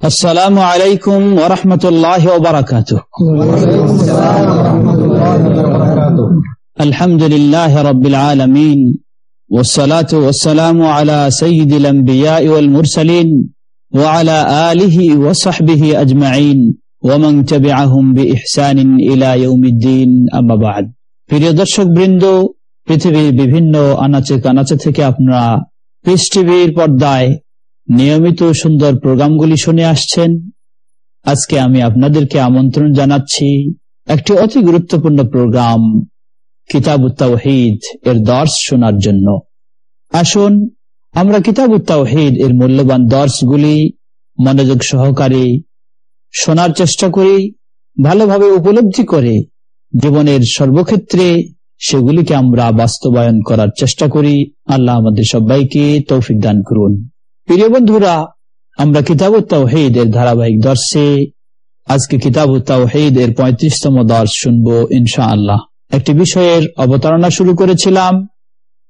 السلام عليكم ورحمة الله وبركاته الحمد لله رب العالمين والصلاة والسلام على سيد الأنبياء والمرسلين وعلى آله وصحبه أجمعين ومن تبعهم بإحسان إلى يوم الدين أما بعد প্রিয় দর্শক বৃন্দ পৃথিবীর বিভিন্ন আনাচে কানাচে থেকে আপনারা পিস টিভির পর্দায় নিয়মিত সুন্দর প্রোগ্রামগুলি শুনে আসছেন। আজকে আমি আপনাদেরকে আমন্ত্রণ জানাচ্ছি একটি অতি গুরুত্বপূর্ণ প্রোগ্রাম, কিতাব উত্তাহিদ এর দর্শ শোনার জন্য। আসুন, আমরা কিতাব উত্তাহিদ এর মূল্যবান দর্শগুলি মনোযোগ সহকারে শোনার চেষ্টা করি, ভালোভাবে উপলব্ধি করে জীবনের সর্বক্ষেত্রে সেগুলিকে আমরা বাস্তবায়ন করার চেষ্টা করি। আল্লাহ আমাদের সবাইকে তৌফিক দান করুন। প্রিয় বন্ধুরা, আমরা কিতাব তাওহিদ এর ধারাবাহিক দর্শে আজকে কিতাব তাওহিদ এর পঁয়ত্রিশতম দর্শ শুনব ইনশা আল্লাহ একটি বিষয়ের অবতারণা শুরু করেছিলাম।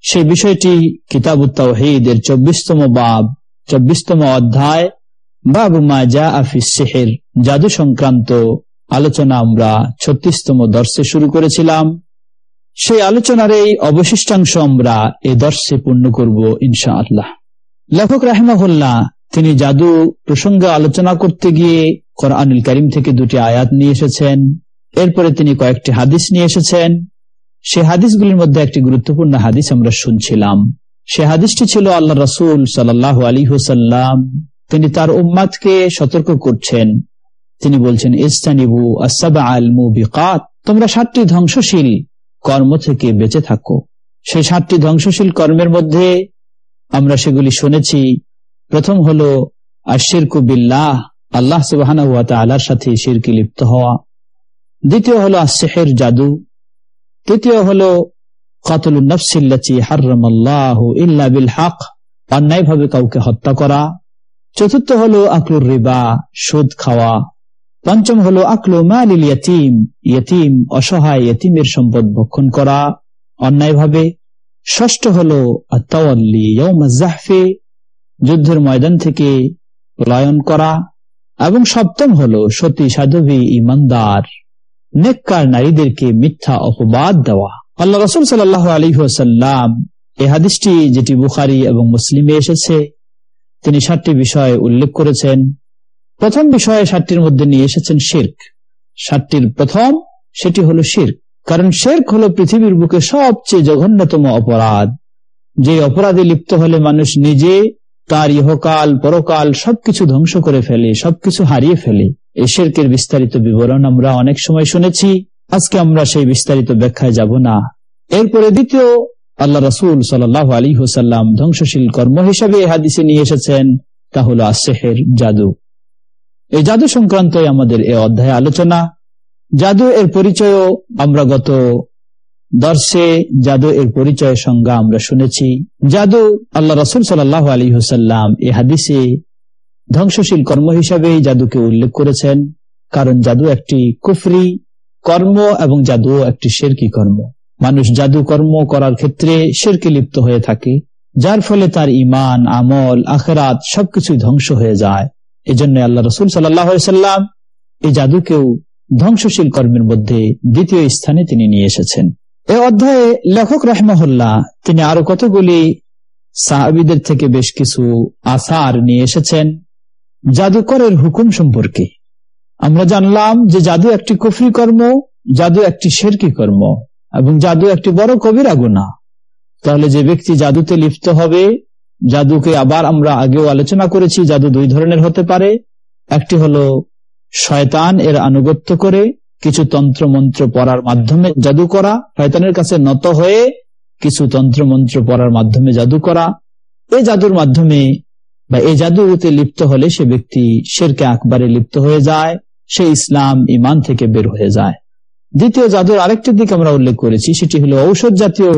সেই বিষয়টি কিতাব তাওহিদ এর চব্বিশতম বাব, চব্বিশতম অধ্যায়, বাবু মা জা আফিস সেহের, জাদু সংক্রান্ত আলোচনা আমরা ছত্রিশতম দর্শে শুরু করেছিলাম। সেই আলোচনার এই অবশিষ্টাংশ আমরা এ দর্শে পূর্ণ করব ইনশা আল্লাহ লেখক রাহেমাহুল্লাহ, তিনি জাদু প্রসঙ্গে আলোচনা করতে গিয়ে কোরআনুল করিম থেকে দুটি আয়াত নিয়ে এসেছেন। এরপরে তিনি কয়েকটি হাদিস নিয়ে এসেছেন। সে হাদিসগুলির মধ্যে একটি গুরুত্বপূর্ণ হাদিস আমরা শুনছিলাম। সে হাদিসটি ছিল আল্লাহ রসুল সাল্লাহ আলী হুসাল্লাম তিনি তার উম্মাদকে সতর্ক করছেন। তিনি বলছেন ইস্তানিবু আসাবা আল মুবিকাত তোমরা সাতটি ধ্বংসশীল কর্ম থেকে বেঁচে থাকো। সেই সাতটি ধ্বংসশীল কর্মের মধ্যে আমরা সেগুলি শুনেছি। প্রথম হলো আশিরকু বিল্লাহ, আল্লাহ সুবাহ আলার সাথে শিরকি লিপ্ত হওয়া। দ্বিতীয় হলো আসেহের জাদু। তৃতীয় হলো কতল নফসিল্লাচি আল্লাহ ইল্লা বিল হক অন্যায়ভাবে কাউকে হত্যা করা। চতুর্থ হলো, আকলুর রিবা, সুদ খাওয়া। পঞ্চম হলো, আকলু মালিল ইয়তিম ইয়তিম অসহায়, ইয়তিমের সম্পদ ভক্ষণ করা। অন্যায়ভাবে ষষ্ঠ হল জাহফে যুদ্ধের ময়দান থেকে পলায়ন করা। এবং সপ্তম হল সতী সাধবী ইমানদার, নেককার নারীদেরকে মিথ্যা অপবাদ দেওয়া। আল্লাহ রসুল সাল্লাহ আলী সাল্লাম এ হাদিসটি, যেটি বুখারি এবং মুসলিমে এসেছে, তিনি সাতটি বিষয় উল্লেখ করেছেন। প্রথম বিষয়ে সাতটির মধ্যে নিয়ে এসেছেন শির্ক। সাতটির প্রথম, সেটি হলো শির্ক। কারণ শেরক হলো পৃথিবীর বুকে সবচেয়ে জঘন্যতম অপরাধ। যে অপরাধে লিপ্ত হলে মানুষ নিজে তার ইহকাল, পরকাল সবকিছু ধ্বংস করে ফেলে, সবকিছু হারিয়ে ফেলে। এই শেরকের বিস্তারিত বিবরণ আমরা অনেক সময় শুনেছি। আজকে আমরা সেই বিস্তারিত ব্যাখ্যায় যাব না। এরপরে দ্বিতীয়, আল্লাহ রসুল সাল আলী হুসাল্লাম ধ্বংসশীল কর্ম হিসাবে হাদিসে নিয়ে এসেছেন, তা হল আসেহের জাদু। এই জাদু সংক্রান্ত আমাদের এ অধ্যায় আলোচনা। জাদু এর পরিচয়ও আমরা গত দর্শে জাদু এর পরিচয় সংজ্ঞা আমরা শুনেছি। জাদু আল্লাহ রসুল সাল্লাহ আলী হুসাল্লাম এ হাদিসে ধ্বংসশীল কর্ম হিসাবে জাদুকে উল্লেখ করেছেন, কারণ জাদু একটি কুফরি কর্ম এবং জাদু একটি শেরকি কর্ম। মানুষ জাদু কর্ম করার ক্ষেত্রে শেরকে লিপ্ত হয়ে থাকে, যার ফলে তার ইমান আমল, আখেরাত সবকিছু ধ্বংস হয়ে যায়। এজন্য আল্লাহ রসুল সাল্লাহ সাল্লাম এই জাদুকেও ধ্বংসশীল কর্মের মধ্যে দ্বিতীয় স্থানে তিনি নিয়ে এসেছেন। এ অধ্যায়ে লেখক রাহমহল্লা তিনি আরও কতগুলি সাহাবিদের থেকে বেশ কিছু আসার নিয়ে এসেছেন, জাদুকরের হুকুম সম্পর্কে। আমরা জানলাম যে জাদু একটি কফি কর্ম, জাদু একটি শেরকি কর্ম, এবং জাদু একটি বড় কবিরা গুণা তাহলে যে ব্যক্তি জাদুতে লিপ্ত হবে, জাদুকে আবার আমরা আগেও আলোচনা করেছি, জাদু দুই ধরনের হতে পারে। একটি হলো শয়তান এর আনুগত্য করে কিছু তন্ত্র মন্ত্র পড়ার মাধ্যমে জাদু করা, শয়তানের কাছে নত হয়ে কিছু তন্ত্র মন্ত্র পড়ার মাধ্যমে জাদু করা। এই জাদুর মাধ্যমে বা এই জাদুতে লিপ্ত হলে সে ব্যক্তি শেরকে আকবারে লিপ্ত হয়ে যায়, সে ইসলাম ইমান থেকে বের হয়ে যায়। দ্বিতীয় জাদুর আরেকটি দিক আমরা উল্লেখ করেছি, সেটি হলো ঔষধ জাতীয়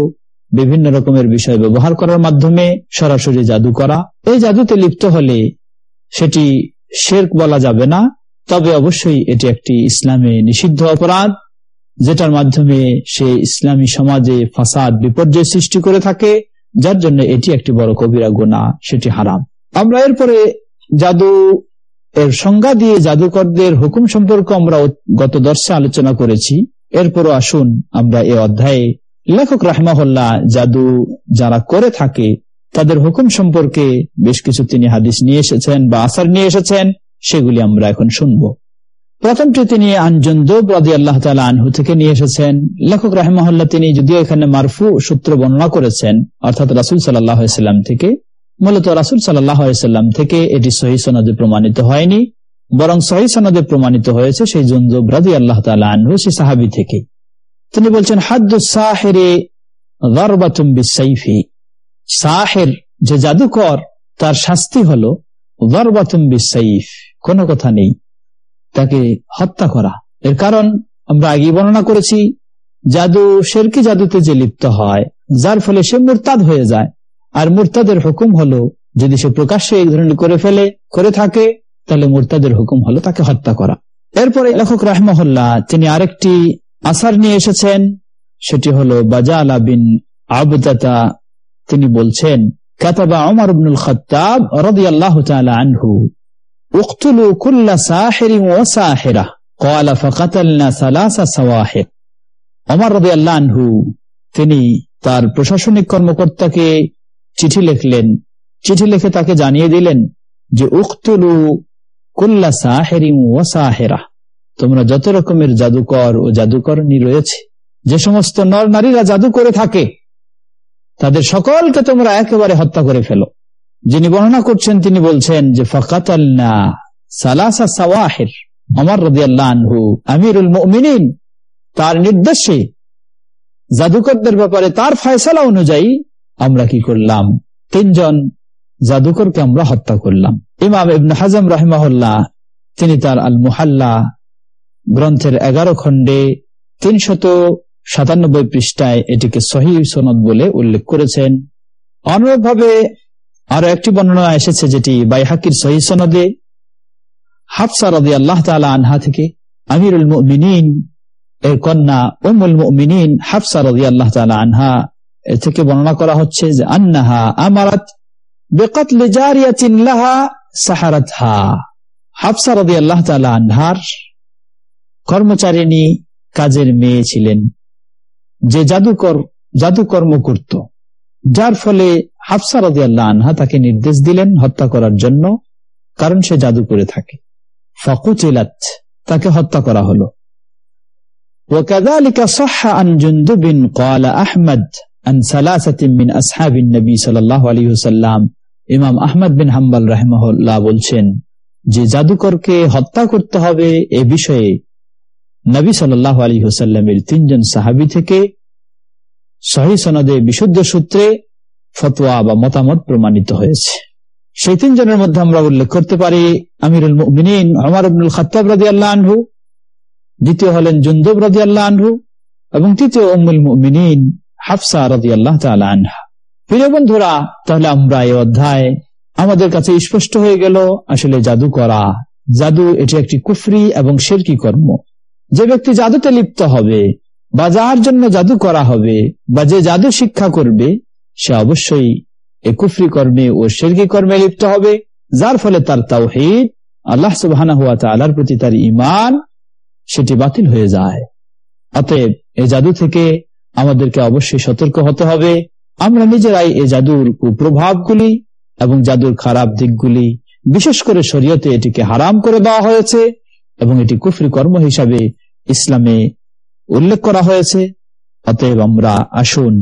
বিভিন্ন রকমের বিষয় ব্যবহার করার মাধ্যমে সরাসরি জাদু করা। এই জাদুতে লিপ্ত হলে সেটি শেরক বলা যাবে না তবে অবশ্যই এটি একটি ইসলামে নিষিদ্ধ অপরাধ, যেটার মাধ্যমে সে ইসলামী সমাজে ফাসাদ, বিপর্যয় সৃষ্টি করে থাকে, যার জন্য এটি একটি বড় কবিরা গোনা সেটি হারাম। আমরা এরপরে জাদু, এর সংজ্ঞা দিয়ে জাদুকরদের হুকুম সম্পর্কে আমরা গত দর্শে আলোচনা করেছি। এরপরও আসুন আমরা এ অধ্যায়ে লেখক রাহমাহল্লা জাদু যারা করে থাকে, তাদের হুকুম সম্পর্কে বেশ কিছু তিনি হাদিস নিয়ে এসেছেন বা আসার নিয়ে এসেছেন। সেগুলি আমরা এখন শুনব। প্রথমটি তিনি আনজন্দব রাজি আল্লাহ তালা আনহু থেকে নিয়ে এসেছেন, লেখক রাহমহল্লা তিনি যদিও এখানে মারফু সূত্র বর্ণনা করেছেন, অর্থাৎ রাসুল সাল্লাম থেকে, মূলত রাসুল সাল্লাম থেকে এটি সহি সনদে প্রমাণিত হয়নি, বরং সহি সনদে প্রমাণিত হয়েছে সেই জন্দব রাজি আল্লাহ তালা আনহু সে সাহাবি থেকে। তিনি বলছেন হাদ্দুসাহেরে সাহের যে জাদুকর, তার শাস্তি হল বিসাইফ কোনো কথা নেই। তাকে হত্যা করা। এর কারণ আমরা আগে বর্ণনা করেছি, জাদু শেরকি জাদুতে যে লিপ্ত হয়, যার ফলে সে মুরতাদ হয়ে যায়। আর মুরতাদের হুকুম হলো, যদি সে প্রকাশ্যে এই ধরনের করে ফেলে, করে থাকে, তাহলে মুরতাদের হুকুম হলো তাকে হত্যা করা। এরপরে লেখক রাহমহল্লা তিনি আরেকটি আসার নিয়ে এসেছেন, সেটি হলো বাজা আলা বিন আবদাতা। তিনি বলছেন, কাতাবা অমর আবনুল খতাব রদি আল্লাহ আনহু। উক্তুলু কুল্লা সাহেরি ও সাহেরা قال فقتلنا ثلاث سواحر অমর রদি আল্লাহ আনহু তিনি তার প্রশাসনিক কর্মকর্তাকে চিঠি লিখলেন চিঠি লিখে তাকে জানিয়ে দিলেন যে উক্তুলু কুল্লা সাহেরি ও সাহেরা তোমরা যত রকমের জাদুকর ও জাদুকরণী রয়েছে যে সমস্ত নর নারীরা জাদু করে থাকে তাদের সকলকে তোমরা একেবারে হত্যা করে ফেলো যিনি বর্ণনা করছেন, তিনি বলছেন যে ফকাত সালাসা সাওয়াহের অমর রদিয়াল্লাহু আমিরুল মিনিন তার নির্দেশে জাদুকরদের ব্যাপারে তার ফয়সালা অনুযায়ী আমরা কি করলাম? তিনজন জাদুকরকে আমরা হত্যা করলাম। ইমাম ইবন হাজম রাহিমাহুল্লাহ, তিনি তার আল মুহাল্লা গ্রন্থের এগারো খণ্ডে তিনশত সাতানব্বই পৃষ্ঠায় এটিকে সহি সনদ বলে উল্লেখ করেছেন। অনুরূপভাবে আরও একটি বর্ণনা এসেছে যেটি বাইহাকির সহি সনদে হাফসা রদি আল্লাহ আনহা থেকে, আমিরুল মিনীন এর কন্যা উমুল মিনীন হাফসা রদি আল্লাহ তালা আনহা এ থেকে বর্ণনা করা হচ্ছে যে, আন্নাহা আমারাত কর্মচারিণী কাজের মেয়ে ছিলেন। যে জাদুকর, জাদুকর্ম করত। যার ফলে হাফসা আল্লাহ আনহা তাকে নির্দেশ দিলেন হত্যা করার জন্য কারণ সে জাদু করে থাকে ফকুচিলাত তাকে হত্যা করা হলো وكذلك صح عن جندب قال أحمد عن ثلاثة من أصحاب النبي صلى الله عليه وسلم ইমাম আহমদ বিন হাম্বাল রাহমহল্লা বলছেন যে জাদুকরকে হত্যা করতে হবে এ বিষয়ে নবী সাল্লাহ আলী হুসাল্লামের তিনজন সাহাবি থেকে সহি সনদে বিশুদ্ধ সূত্রে ফতোয়া বা মতামত প্রমাণিত হয়েছে। সেই তিনজনের মধ্যে আমরা উল্লেখ করতে পারি আমিরুল মিনীন আমার আব্দুল খাতাব রাজি আল্লাহ আনহু, দ্বিতীয় হলেন জুন্দব রাজি আল্লাহ আনহু, এবং তৃতীয় উম্মুল মিনীন হাফসা রাজি আল্লাহ আনহা। প্রিয় বন্ধুরা, তাহলে আমরা এই অধ্যায় আমাদের কাছে স্পষ্ট হয়ে গেল, আসলে জাদু করা। জাদু এটি একটি কুফরি এবং শেরকি কর্ম। যে ব্যক্তি জাদুতে লিপ্ত হবে, বা যার জন্য জাদু করা হবে, বা যে জাদু শিক্ষা করবে সে অবশ্যই এ কুফরি কর্মে ও শেরকি কর্মে লিপ্ত হবে, যার ফলে তার তাওহিদ, আল্লাহ সুবাহ আল্লাহর প্রতি তার ইমান সেটি বাতিল হয়ে যায়। অতএব এই জাদু থেকে আমাদেরকে অবশ্যই সতর্ক হতে হবে। আমরা নিজেরাই এই জাদুর কুপ্রভাবগুলি এবং জাদুর খারাপ দিকগুলি, বিশেষ করে শরীয়তে এটিকে হারাম করে দেওয়া হয়েছে এবং এটি কুফরি কর্ম হিসাবে ইসলামে উল্লেখ করা হয়েছে। অতএব আমরা আসুন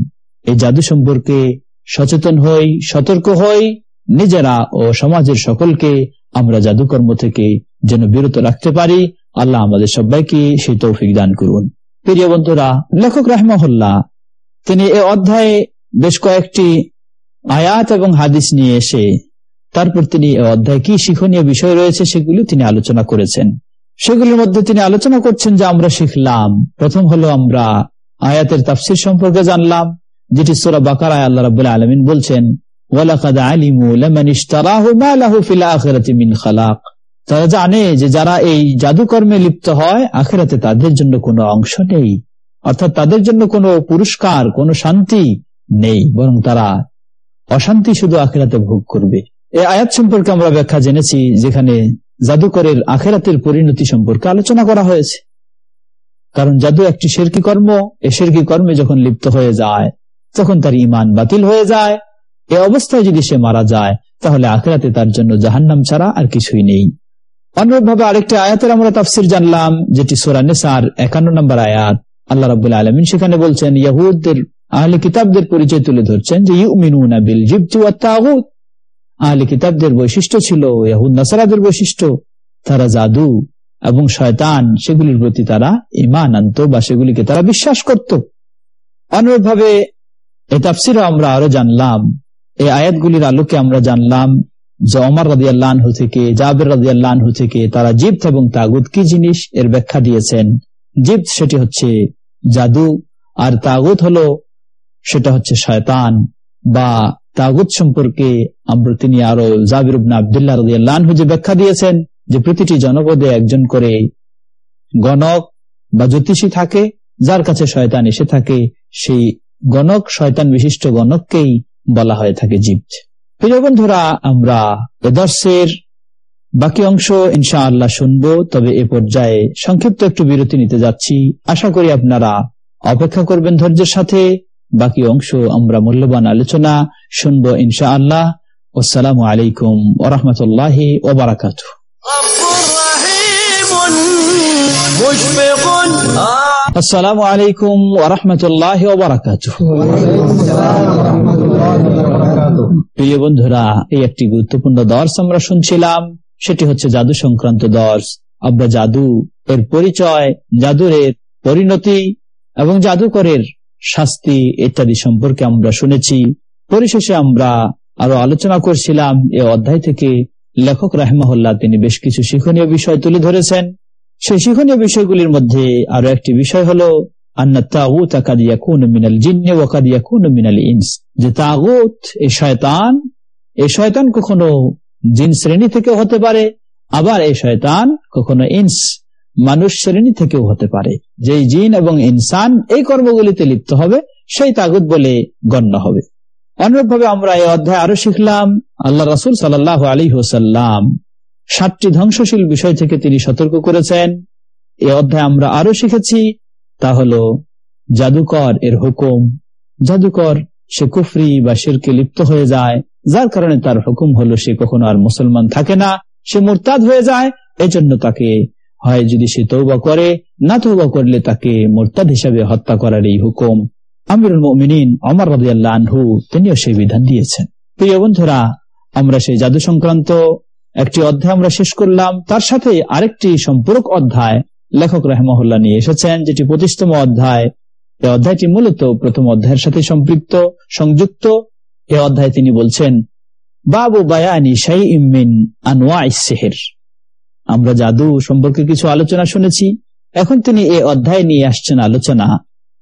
এই জাদু সম্পর্কে সচেতন হই, সতর্ক হই, নিজেরা ও সমাজের সকলকে আমরা জাদুকর্ম থেকে যেন বিরত রাখতে পারি। আল্লাহ আমাদের সবাইকে সেই তৌফিক দান করুন। প্রিয় বন্ধুরা, লেখক রাহমহল্লা তিনি এ অধ্যায়ে বেশ কয়েকটি আয়াত এবং হাদিস নিয়ে এসে তারপর তিনি এ অধ্যায় কি শিক্ষণীয় বিষয় রয়েছে সেগুলি তিনি আলোচনা করেছেন। সেগুলির মধ্যে তিনি আলোচনা করছেন যে আমরা শিখলাম। প্রথম হলো আমরা আয়াতের তাফসির সম্পর্কে জানলাম। যেটি সোরা বাকার আয় আল্লাহ রাবুল্লাহ আলমিন বলছেন তারা জানে যে যারা এই জাদুকর্মে লিপ্ত হয়, আখেরাতে তাদের জন্য কোনো অংশ নেই। অর্থাৎ তাদের জন্য কোনো পুরস্কার শান্তি নেই, বরং তারা অশান্তি শুধু আখেরাতে ভোগ করবে। এই আয়াত সম্পর্কে আমরা ব্যাখ্যা জেনেছি, যেখানে জাদুকরের আখেরাতের পরিণতি সম্পর্কে আলোচনা করা হয়েছে। কারণ জাদু একটি শেরকি কর্ম, এ শেরকি কর্মে যখন লিপ্ত হয়ে যায় তখন তার ইমান বাতিল হয়ে যায়, এ অবস্থায় যদি সে মারা যায়, তাহলে আখেরাতে তার জন্য জাহান্নাম ছাড়া আর কিছুই নেই। অনুরূপভাবে আরেকটি আয়াতের আমরা তাফসির জানলাম, যেটি সোরানেসার একান্ন নম্বর আয়াত। আল্লাহ রাবুল আলমিন সেখানে বলছেন, ইয়াহুদদের, আহলে কিতাবদের পরিচয় তুলে ধরছেন যে, ইউমিনুনা বিল জিবতি আহলে কিতাবদের বৈশিষ্ট্য ছিল, ইয়াহুদ নাসারাদের বৈশিষ্ট্য, তারা জাদু এবং শয়তান, সেগুলির প্রতি তারা ইমান আনত বা সেগুলিকে তারা বিশ্বাস করত। অনুরূপভাবে এই তাফসিরও আমরা আরও জানলাম এই আয়াতগুলির আলোকে আমরা জানলাম যে অমর রাজি আল্লাহ থেকে, জাবের রাজি আল্লাহ থেকে তারা জিপ্ত এবং তাগুদ কি জিনিস এর ব্যাখ্যা দিয়েছেন। জিপ্ত সেটি হচ্ছে জাদু আর তাগুদ হলো সেটা হচ্ছে শয়তান বা তাগুদ সম্পর্কে আমরা তিনি আরও জাবির উবনা আবদুল্লাহ রাজি আল্লাহ যে ব্যাখ্যা দিয়েছেন যে প্রতিটি জনপদে একজন করে গণক বা জ্যোতিষী থাকে, যার কাছে শয়তান এসে থাকে, সেই গণক, শয়তান বিশিষ্ট গণককেই বলা হয়ে থাকে জীব। প্রিয় বন্ধুরা, আমরা এদর্শের বাকি অংশ ইনশা আল্লাহ শুনব, তবে এ পর্যায়ে সংক্ষিপ্ত একটু বিরতি নিতে যাচ্ছি। আশা করি আপনারা অপেক্ষা করবেন ধৈর্যের সাথে। বাকি অংশ আমরা মূল্যবান আলোচনা শুনব ইনশা আল্লাহ আসসালামু আলাইকুম ওরহমতুল্লাহ ওবরাকাত আসসালামু আলাইকুম ওরহমতুল্লাহ প্রিয় বন্ধুরা, এই একটি গুরুত্বপূর্ণ দর্শ আমরা শুনছিলাম, সেটি হচ্ছে জাদু সংক্রান্ত দর্শ। আমরা জাদু এর পরিচয়, জাদুরের পরিণতি এবং জাদুকরের শাস্তি ইত্যাদি সম্পর্কে আমরা শুনেছি। পরিশেষে আমরা আরও আলোচনা করছিলাম, এ অধ্যায় থেকে লেখক রাহমাহুল্লাহ তিনি বেশ কিছু শিক্ষণীয় বিষয় তুলে ধরেছেন। সেই শিক্ষণীয় বিষয়গুলির মধ্যে আরও একটি বিষয় হলো যে তাগুত এই শয়তান এই শয়তান কখনো জিন এবং ইনসান এই কর্মগুলিতে লিপ্ত হবে, সেই তাগুত বলে গণ্য হবে। অনুরূপভাবে আমরা এই অধ্যায় আরও শিখলাম, আল্লাহ রসুল সাল্লাহ আলী হোসাল্লাম সাতটি ধ্বংসশীল বিষয় থেকে তিনি সতর্ক করেছেন। এ অধ্যায় আমরা আরও শিখেছি, তা হল জাদুকর এর হুকুম। জাদুকর সে কুফরি বা শেরকে লিপ্ত হয়ে যায়, যার কারণে তার হুকুম হলো সে কখনো আর মুসলমান থাকে না, সে মোরতাদ হয়ে যায়, এজন্য তাকে হয় যদি সে তৌবা করে, না তৌবা করলে তাকে মোরতাদ হিসাবে হত্যা করার এই হুকুম। আমিরুল মিনীন অমর আনহু, তিনিও সেই বিধান দিয়েছেন। প্রিয় বন্ধুরা, আমরা সেই জাদু সংক্রান্ত একটি অধ্যায় আমরা শেষ করলাম। তার সাথে আরেকটি সম্পূরক অধ্যায় লেখক রহমহল্লা নিয়ে এসেছেন, যেটি পঁচিশতম অধ্যায়। এই অধ্যায়টি মূলত প্রথম অধ্যায়ের সাথে সম্পৃক্ত, সংযুক্ত। এ অধ্যায় তিনি বলছেন, বাবু বায়ানি শাই ইমিন আনোয়া সেহের। আমরা জাদু সম্পর্কে কিছু আলোচনা শুনেছি। এখন তিনি এ অধ্যায় নিয়ে আসছেন আলোচনা,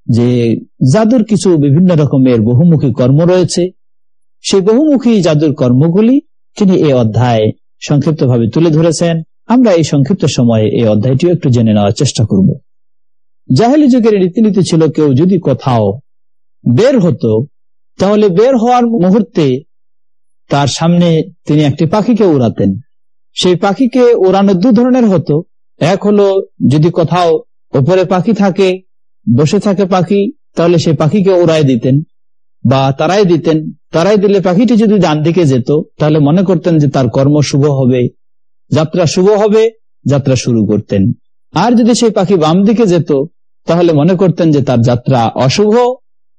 যে জাদুর কিছু বিভিন্ন রকমের বহুমুখী কর্ম রয়েছে। সেই বহুমুখী জাদুর কর্মগুলি তিনি এ অধ্যায় সংক্ষিপ্তভাবে তুলে ধরেছেন, আমরা এই সংক্ষিপ্ত সময়ে এই অধ্যায়টিও একটু জেনে নেওয়ার চেষ্টা করব। জাহেলি যুগের রীতিনীতি ছিল কেউ যদি কোথাও বের হতো, তাহলে বের হওয়ার মুহূর্তে তার সামনে তিনি একটি পাখিকে উড়াতেন। সেই পাখিকে উড়ানো দু ধরনের হতো। এক হলো, যদি কোথাও ওপরে পাখি থাকে, বসে থাকে পাখি, তাহলে সেই পাখিকে উড়াই দিতেন। বা তারাই দিতেন, তারাই দিলে পাখিটি যদি ডান দিকে যেত, তাহলে মনে করতেন যে তার কর্ম শুভ হবে, যাত্রা শুভ হবে, যাত্রা শুরু করতেন। আর যদি সেই পাখি বাম দিকে যেত, তাহলে মনে করতেন যে তার যাত্রা অশুভ,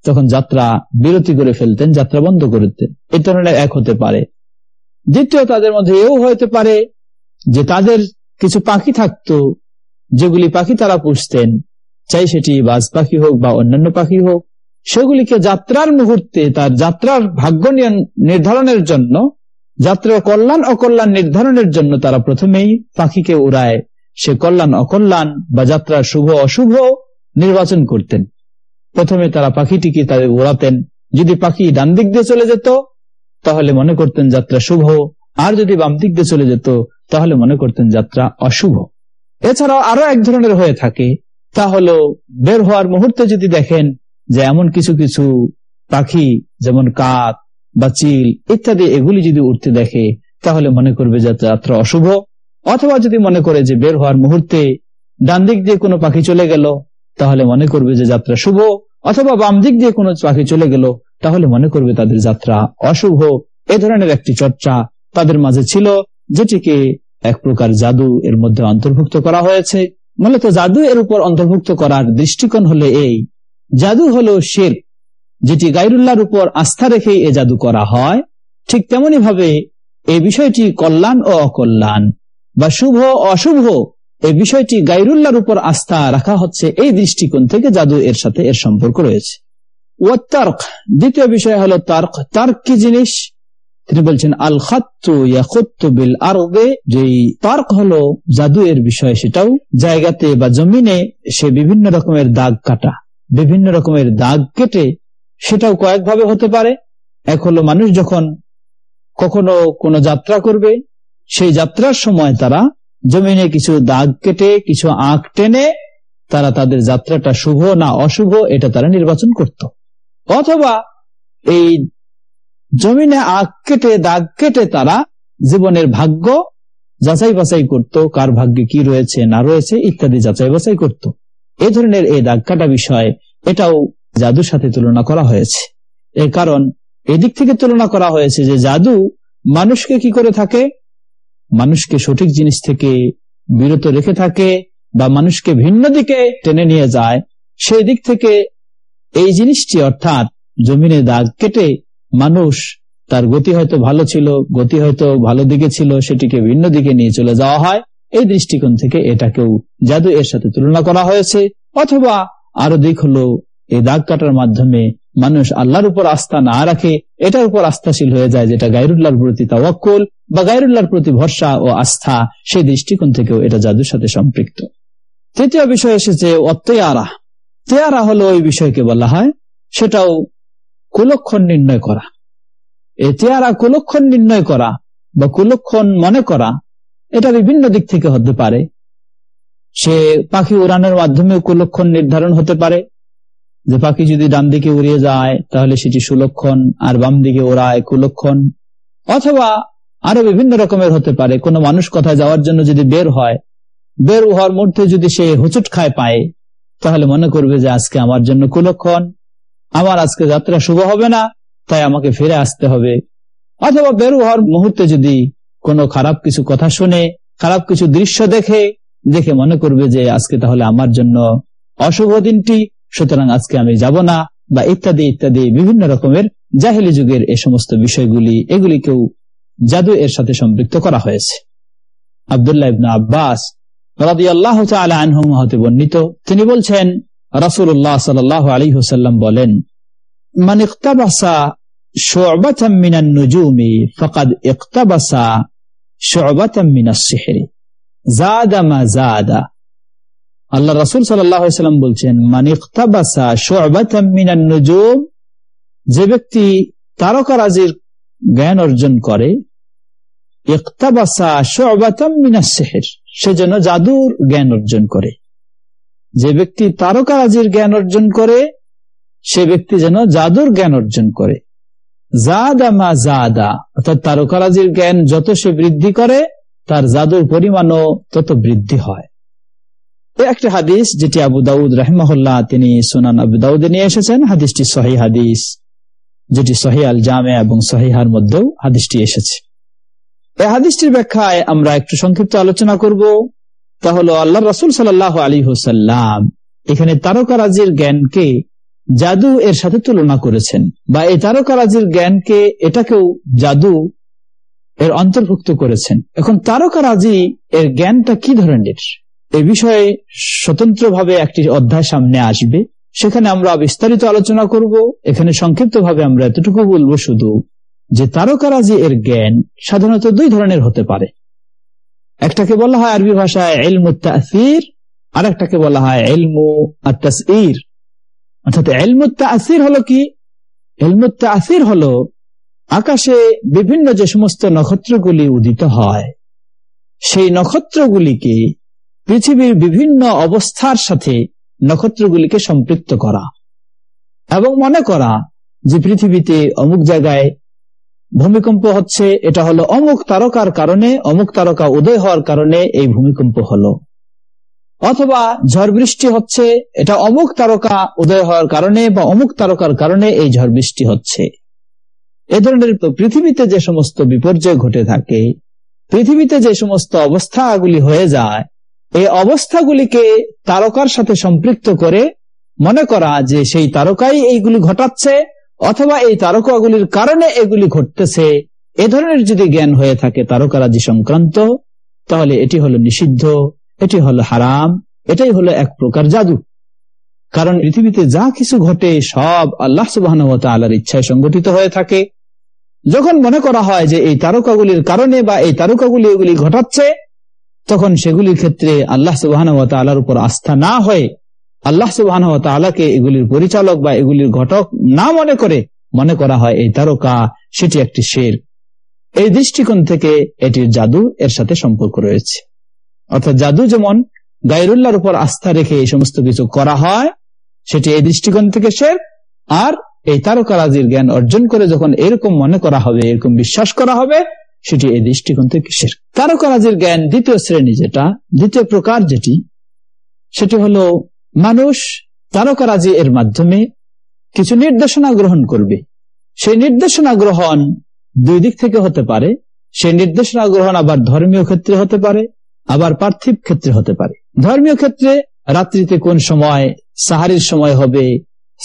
তখন যাত্রা বিরতি করে ফেলতেন, যাত্রা বন্ধ করতেন এ ধরনের এক হতে পারে। দ্বিতীয়, তাদের মধ্যে এও হতে পারে যে তাদের কিছু পাখি থাকতো, যেগুলি পাখি তারা পুষতেন, চাই সেটি বাজ পাখি হোক বা অন্যান্য পাখি হোক সেগুলিকে যাত্রার মুহূর্তে, তার যাত্রার ভাগ্য নির্ধারণের জন্য যাত্রার কল্যাণ, অকল্যাণ নির্ধারণের জন্য তারা প্রথমেই পাখিকে উড়ায়। সে কল্যাণ, অকল্যাণ বা যাত্রার শুভ, অশুভ নির্বাচন করতেন। প্রথমে তারা পাখিটিকে তাদের উড়াতেন। যদি পাখি ডান দিক দিয়ে চলে যেত, তাহলে মনে করতেন যাত্রা শুভ। আর যদি বাম দিক দিয়ে চলে যেত, তাহলে মনে করতেন যাত্রা অশুভ। এছাড়াও আরও এক ধরনের হয়ে থাকে। তা হলো, বের হওয়ার মুহূর্তে যদি দেখেন যে এমন কিছু কিছু পাখি, যেমন কাক, বা চিল ইত্যাদি, এগুলি যদি উঠতে দেখে, তাহলে মনে করবে যে যাত্রা অশুভ। অথবা যদি মনে করে যে বের হওয়ার মুহূর্তে ডান দিক দিয়ে কোনো পাখি চলে গেল, তাহলে মনে করবে যে যাত্রা শুভ। অথবা বাম দিক দিয়ে কোনো পাখি চলে গেল, তাহলে মনে করবে তাদের যাত্রা অশুভ। এ ধরনের একটি চর্চা তাদের মাঝে ছিল, যেটিকে এক প্রকার জাদু এর মধ্যে অন্তর্ভুক্ত করা হয়েছে। মূলত জাদু এর উপর অন্তর্ভুক্ত করার দৃষ্টিকোণ হলে এই জাদু হলো শের যেটি গাইরুল্লাহর উপর আস্থা রেখেই এ জাদু করা হয়। ঠিক তেমনি ভাবে এই বিষয়টি কল্যাণ ও অকল্যাণ বা শুভ অশুভ এই বিষয়টি গাইরুল্লাহর উপর আস্থা রাখা হচ্ছে এই দৃষ্টিকোণ থেকে জাদু এর সাথে এর সম্পর্ক রয়েছে। ও তার্ক, দ্বিতীয় বিষয় হলো তার্ক। তার্ক কি জিনিস? তিনি বলছেন, আল বিল আরবে যে তার্ক হলো জাদু এর বিষয়, সেটাও জায়গাতে বা জমিনে সে বিভিন্ন রকমের দাগ কাটা। বিভিন্ন রকমের দাগ কেটে সেটাও কয়েকভাবে হতে পারে। এক হলো মানুষ যখন কখনো কোনো যাত্রা করবে, সেই যাত্রার সময় তারা জমিনে কিছু দাগ কেটে, কিছু আঁক টেনে তারা তাদের যাত্রাটা শুভ না অশুভ এটা তারা নির্বাচন করত। অথবা এই জমিনে আঁক কেটে, দাগ কেটে তারা জীবনের ভাগ্য যাচাই বাছাই করত, কার ভাগ্যে কি রয়েছে, না রয়েছে, ইত্যাদি যাচাই বাছাই করত। এ ধরনের এই দাগ কাটা বিষয়, এটাও জাদুর সাথে তুলনা করা হয়েছে। এর কারণ, এদিক থেকে তুলনা করা হয়েছে যে জাদু মানুষকে কি করে থাকে? মানুষকে সঠিক জিনিস থেকে বিরত রেখে থাকে বা মানুষকে ভিন্ন দিকে টেনে নিয়ে যায়। সেই দিক থেকে এই জিনিসটি অর্থাৎ জমিনে দাগ কেটে মানুষ তার গতি হয়তো ভালো ছিল, গতি হয়তো ভালো দিকে ছিল, সেটিকে ভিন্ন দিকে নিয়ে চলে যাওয়া হয়। এই দৃষ্টিকোণ থেকে এটাকেও জাদু এর সাথে তুলনা করা হয়েছে, অথবা আরও দিক হলো এই দাগ কাটার মাধ্যমে মানুষ আল্লাহর উপর আস্থা না রাখে, এটার উপর আস্থাশীল হয়ে যায় যেটা গাইরুল্লাহর প্রতি তাওয়াক্কুল বা গাইরুল্লাহর প্রতি ভরসা ও আস্থা, সেই দৃষ্টিকোণ থেকেও এটা জাদুর সাথে সম্পৃক্ত। তৃতীয় বিষয় এসেছে অত্যয়ারা তেয়ারা হলো ওই বিষয়কে বলা হয়, সেটাও কুলক্ষণ নির্ণয় করা। এ তেয়ারা কুলক্ষণ নির্ণয় করা বা কুলক্ষণ মনে করা এটা বিভিন্ন দিক থেকে হতে পারে। সে পাখি উড়ানোর মাধ্যমে কুলক্ষণ নির্ধারণ হতে পারে। যে পাখি যদি ডান দিকে উড়িয়ে যায়, তাহলে সেটি সুলক্ষণ, আর বাম দিকে ওড়ায় কুলক্ষণ। অথবা আরও বিভিন্ন রকমের হতে পারে। কোনো মানুষ কোথায় যাওয়ার জন্য যদি বের হয়, বের হওয়ার মধ্যে যদি সে হুচুট খায় পায়, তাহলে মনে করবে যে আজকে আমার জন্য কুলক্ষণ, আমার আজকে যাত্রা শুভ হবে না, তাই আমাকে ফিরে আসতে হবে। অথবা বের হওয়ার মুহূর্তে যদি কোনো খারাপ কিছু কথা শুনে, খারাপ কিছু দৃশ্য দেখে দেখে মনে করবে যে আজকে তাহলে আমার জন্য অশুভ দিনটি, সুতরাং আজকে আমি যাব না, বা ইত্যাদি ইত্যাদি বিভিন্ন রকমের জাহেলি যুগের এ সমস্ত বিষয়গুলি, এগুলিকেও জাদু এর সাথে সম্পৃক্ত করা হয়েছে। আবদুল্লাহ ইবনা আব্বাস হতে বর্ণিত, তিনি বলছেন রাসুল্লাহ সাল আলী হুসাল্লাম বলেন, মান ইকতাবাসা শু'বাতাম মিনান নুজুমি, ফাকাদ ইকতাবাসা আল্লাহ সাল্লাম বলছেন যে ব্যক্তি তারকারাজির জ্ঞান অর্জন করে সে যেন জাদুর জ্ঞান অর্জন করে। যে ব্যক্তি তারকারাজির জ্ঞান অর্জন করে, সে ব্যক্তি যেন জাদুর জ্ঞান অর্জন করে। জাদা মা জাদা। অর্থাৎ তারকারাজির জ্ঞান যত সে বৃদ্ধি করে, তার জাদুর পরিমাণও তত বৃদ্ধি হয়। একটা হাদিস যেটি আবু দাউদ রাহমহল্লা তিনি সোনান আবু দাউদে নিয়ে এসেছেন। হাদিসটি সহি হাদিস, যেটি সহি আল জামে এবং সহিহার মধ্যেও হাদিসটি এসেছে। এই হাদিসটির ব্যাখ্যায় আমরা একটু সংক্ষিপ্ত আলোচনা করব। তা হলো আল্লাহ রসুল সাল্লাহ আলী হোসাল্লাম এখানে তারকারাজির জ্ঞানকে জাদু এর সাথে তুলনা করেছেন বা এই তারকারাজির জ্ঞানকে এটাকেও জাদু এর অন্তর্ভুক্ত করেছেন। এখন তারকারাজি এর জ্ঞানটা কি ধরনের? এ বিষয়ে স্বতন্ত্রভাবে একটি অধ্যায় সামনে আসবে। সেখানে আমরা বিস্তারিত আলোচনা করব। এখানে সংক্ষিপ্ত ভাবে আমরা এতটুকু বলব শুধু যে তারকারাজি এর জ্ঞান সাধারণত দুই ধরনের হতে পারে। একটাকে বলা হয় আরবি ভাষায় এলমুত্তাসির আর একটাকে বলা হয় এলমু আত্মাসির অর্থাৎ এলমুত্তাসির হলো কি? এলমুত্তাসির হলো আকাশে বিভিন্ন যে সমস্ত নক্ষত্রগুলি উদিত হয়, সেই নক্ষত্রগুলিকে পৃথিবীর বিভিন্ন অবস্থার সাথে নক্ষত্রগুলিকে সম্পৃক্ত করা এবং মনে করা যে পৃথিবীতে অমুক জায়গায় ভূমিকম্প হচ্ছে, এটা হলো অমুক তারকার কারণে, অমুক তারকা উদয় হওয়ার কারণে এই ভূমিকম্প হলো। অথবা ঝড় বৃষ্টি হচ্ছে, এটা অমুক তারকা উদয় হওয়ার কারণে বা অমুক তারকার কারণে এই ঝড় বৃষ্টি হচ্ছে। এ ধরনের পৃথিবীতে যে সমস্ত বিপর্যয় ঘটে থাকে, পৃথিবীতে যে সমস্ত অবস্থাগুলি হয়ে যায় এই অবস্থাগুলিকে তারকার সাথে সম্পৃক্ত করে মনে করা যে সেই তারকাই এইগুলি ঘটাচ্ছে, অথবা এই তারকাগুলির কারণে এগুলি ঘটতেছে, এ ধরনের যদি জ্ঞান হয়ে থাকে তারকারাজি সংক্রান্ত, তাহলে এটি হলো নিষিদ্ধ এটি হলো হারাম, এটাই হলো এক প্রকার জাদু। কারণ পৃথিবীতে যা কিছু ঘটে, সব আল্লাহ সুবাহ আল্লাহর ইচ্ছায় সংগঠিত হয়ে থাকে। যখন মনে করা হয় যে এই তারকাগুলির কারণে বা এই তারকাগুলি এগুলি ঘটাচ্ছে, তখন সেগুলির ক্ষেত্রে আল্লাহ সুবাহ আল্লাহর উপর আস্থা না হয়ে আল্লাহ সুবাহ তালাকে এগুলির পরিচালক বা এগুলির ঘটক না মনে করে মনে করা হয় এই তারকা, সেটি একটি শের। এই দৃষ্টিকোণ থেকে এটির জাদু এর সাথে সম্পর্ক রয়েছে। অর্থাৎ জাদু যেমন গাইরুল্লাহর উপর আস্থা রেখে এই সমস্ত কিছু করা হয়, সেটি এই দৃষ্টিকোণ থেকে শের আর এই তারকারাজির জ্ঞান অর্জন করে যখন এরকম মনে করা হবে, এরকম বিশ্বাস করা হবে, সেটি এই দৃষ্টিকোণ থেকে শের তারকারাজির জ্ঞান দ্বিতীয় শ্রেণি যেটা, দ্বিতীয় প্রকার যেটি, সেটি হলো মানুষ তারকারাজি এর মাধ্যমে কিছু নির্দেশনা গ্রহণ করবে। সেই নির্দেশনা গ্রহণ দুই দিক থেকে হতে পারে। সেই নির্দেশনা গ্রহণ আবার ধর্মীয় ক্ষেত্রে হতে পারে। আবার পার্থিব ক্ষেত্রে হতে পারে। ধর্মীয় ক্ষেত্রে রাত্রিতে কোন সময়? সাহারির সময় হবে।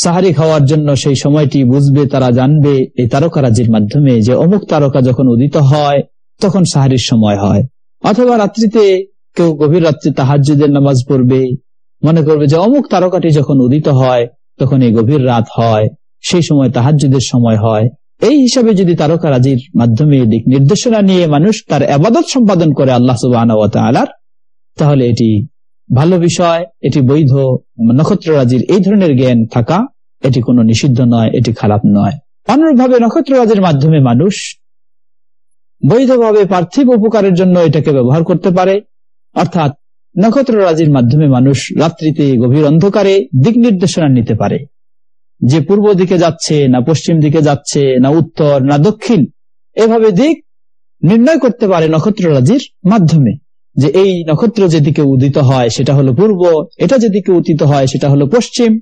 সাহারি খাওয়ার জন্য সেই সময়টি বুঝবে, তারা জানবে এই তারকারাজির মাধ্যমে যে অমুক তারকা যখন উদিত হয়, তখন সাহারির সময় হয়। অথবা রাত্রিতে কেউ গভীর রাত্রে তাহাজুদের নামাজ পড়বে। মনে করবে যে অমুক তারকাটি যখন উদিত হয়, তখন এই গভীর রাত হয়। সেই সময় তাহাজুদের সময় হয়। এই হিসাবে যদি তারকারাজির মাধ্যমে দিক নির্দেশনা নিয়ে মানুষ তার আবাদত সম্পাদন করে আল্লাহ সুবাহ তাহলে এটি ভালো বিষয়, এটি বৈধ। নক্ষত্ররাজির এই ধরনের জ্ঞান থাকা এটি কোনো নিষিদ্ধ নয়, এটি খারাপ নয়। অনুরূপভাবে নক্ষত্ররাজের মাধ্যমে মানুষ বৈধভাবে পার্থিব উপকারের জন্য এটাকে ব্যবহার করতে পারে। অর্থাৎ নক্ষত্ররাজির মাধ্যমে মানুষ রাত্রিতে গভীর অন্ধকারে দিক নির্দেশনা নিতে পারে। যে পূর্ব দিকে যাচ্ছে, না পশ্চিম দিকে যাচ্ছে, না উত্তর, না দক্ষিণ, এভাবে দিক নির্ণয় করতে পারে নক্ষত্ররাজির মাধ্যমে। যে এই নক্ষত্র যেদিকে উদিত হয়, সেটা হলো পূর্ব, এটা যেদিকে উদিত হয়, সেটা হলো পশ্চিম।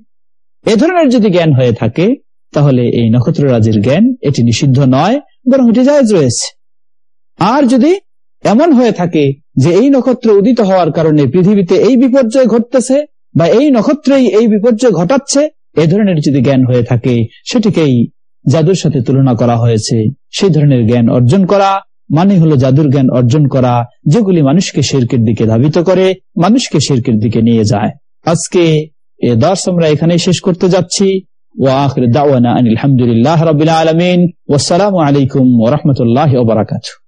এ ধরনের যদি জ্ঞান হয়ে থাকে, তাহলে এই নক্ষত্র রাজির জ্ঞান এটি নিষিদ্ধ নয়, বরং এটি জায়জ রয়েছে। আর যদি এমন হয়ে থাকে যে এই নক্ষত্র উদিত হওয়ার কারণে পৃথিবীতে এই বিপর্যয় ঘটতেছে, বা এই নক্ষত্রেই এই বিপর্যয় ঘটাচ্ছে এ ধরনের যদি জ্ঞান হয়ে থাকে, সেটিকেই জাদুর সাথে তুলনা করা হয়েছে। সেই ধরনের জ্ঞান অর্জন করা মানে হলো জাদুর জ্ঞান অর্জন করা, যেগুলি মানুষকে শেরকের দিকে ধাবিত করে, মানুষকে শেরকের দিকে নিয়ে যায়। আজকে এ দর্শ আমরা এখানে শেষ করতে যাচ্ছি। ওয়াখির দাওয়ানা আলহামদুলিল্লাহ রবিল আলমিন। ওসালামু আলাইকুম ওরহমতুল্লাহ ওবরাকাতু